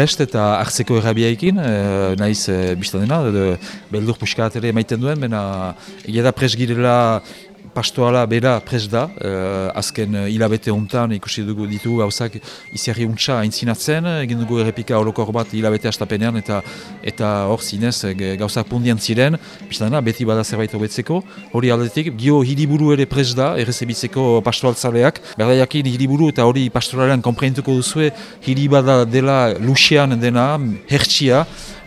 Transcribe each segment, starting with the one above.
prest eta hartzeko errabiaikin, e, naiz e, biztan dena, beldur puskat ere maiten duen, bena egia da prest girela pastoala bera pres da, uh, azken uh, hilabete hontan ikusi dugu ditu gauzak iziarri untsa aintzinatzen, egin dugu errepika holokor bat hilabete astapenean eta eta hor zinez gauzak pundian ziren, biztana beti bada zerbait hobetzeko, hori aldetik, gio hiriburu ere pres da, errezebitzeko pastoaltzaleak, berda jakin hiriburu eta hori pastoralean komprentuko duzue, hiribada dela luxean dena, hertsia,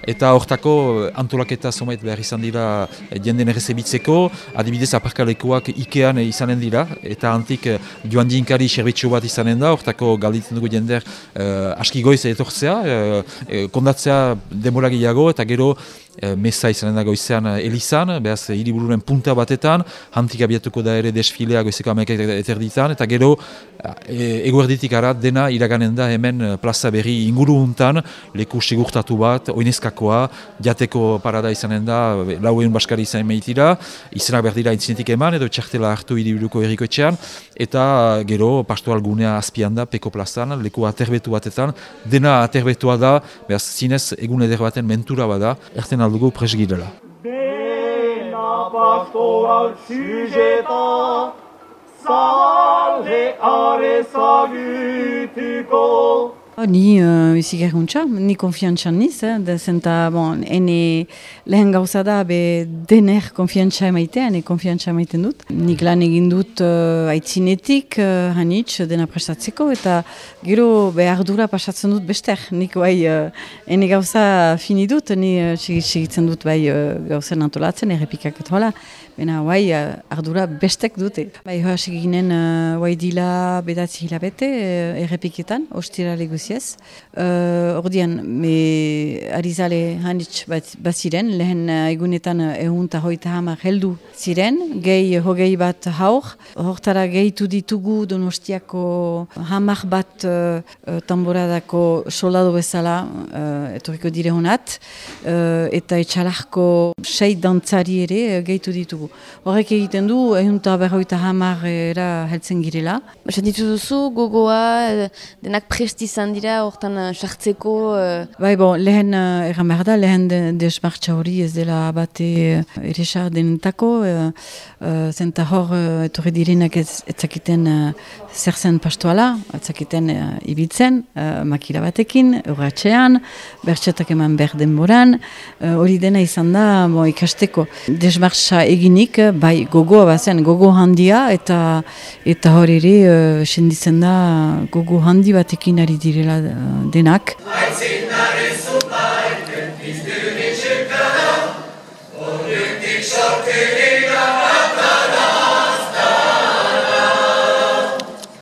eta hortako eh, antolaketa zomait behar izan dira eh, jenden errezebitzeko, adibidez aparkalekoak Ikean izanen dira, eta antik eh, joan dinkari serbitxo bat izanen da, hortako galditzen dugu jender uh, aski goiz etortzea, uh, kondatzea demoragiago, eta gero e, mesa izanen da goizean eh, Elizan, behaz hiribururen punta batetan, hantik abiatuko da ere desfilea goizeko amekak eterditan, eta gero e, eguerditik ara dena iraganen da hemen plaza berri inguru untan, leku segurtatu bat, oinezkakoa, jateko parada izanen da, lauen baskari izan meitira, izenak berdira intzinetik eman, edo txartela hartu hiriburuko erriko etxean, eta gero pastoal gunea azpian da, peko plazan, leku aterbetu batetan, dena aterbetua da, behaz zinez egun eder baten mentura bada, erten aldugu presgidela. Dena pastoral Ni uh, izi gerruntza, ni konfiantzan niz, eh? da zenta, bon, ene lehen gauza da, be dener konfiantza emaitea, ene konfiantza emaiten dut. Nik lan egin dut uh, aitzinetik, uh, hanitz, dena prestatzeko, eta gero behar dura pasatzen dut bester. Nik bai, uh, ene gauza fini dut, ni uh, dut bai uh, gauzen antolatzen, errepikak eta hola. Bena, bai, uh, ardura bestek dute. Bai, hoaz eginen, uh, bai dila bedatzi hilabete, uh, errepiketan, ostira guziez. Uh, ordian, me arizale hanitz bat ziren, lehen uh, egunetan uh, ehun eta hoita hamar heldu ziren, gehi hogei bat haur, hortara gehitu ditugu donostiako hamar bat uh, tamboradako soldado bezala uh, etoriko dire honat, uh, eta etxalarko sei dantzari ere uh, gehitu ditugu. Horrek egiten du, ehun eta berroita hamar era heltzen girela. Sentitu duzu, gogoa, denak prestizan dira hortan uh, sartzeko? Uh... Bai, bon, lehen uh, erran behar da, lehen desmartza hori ez dela bate uh, ere denetako, uh, uh, zenta hor uh, etorri direnak ez, ezakiten uh, zer zen pastoala, ezakiten uh, ibitzen, uh, makila batekin, urratxean, bertxetak eman behar denboran, hori dena izan da bo, ikasteko. Desmartza eginik, bai gogoa bazen, gogo handia, eta eta hor ere, uh, senditzen da gogo handi batekin ari dire direla denak. Aitzinaren zutaiten, izdunik txekara, horretik sortene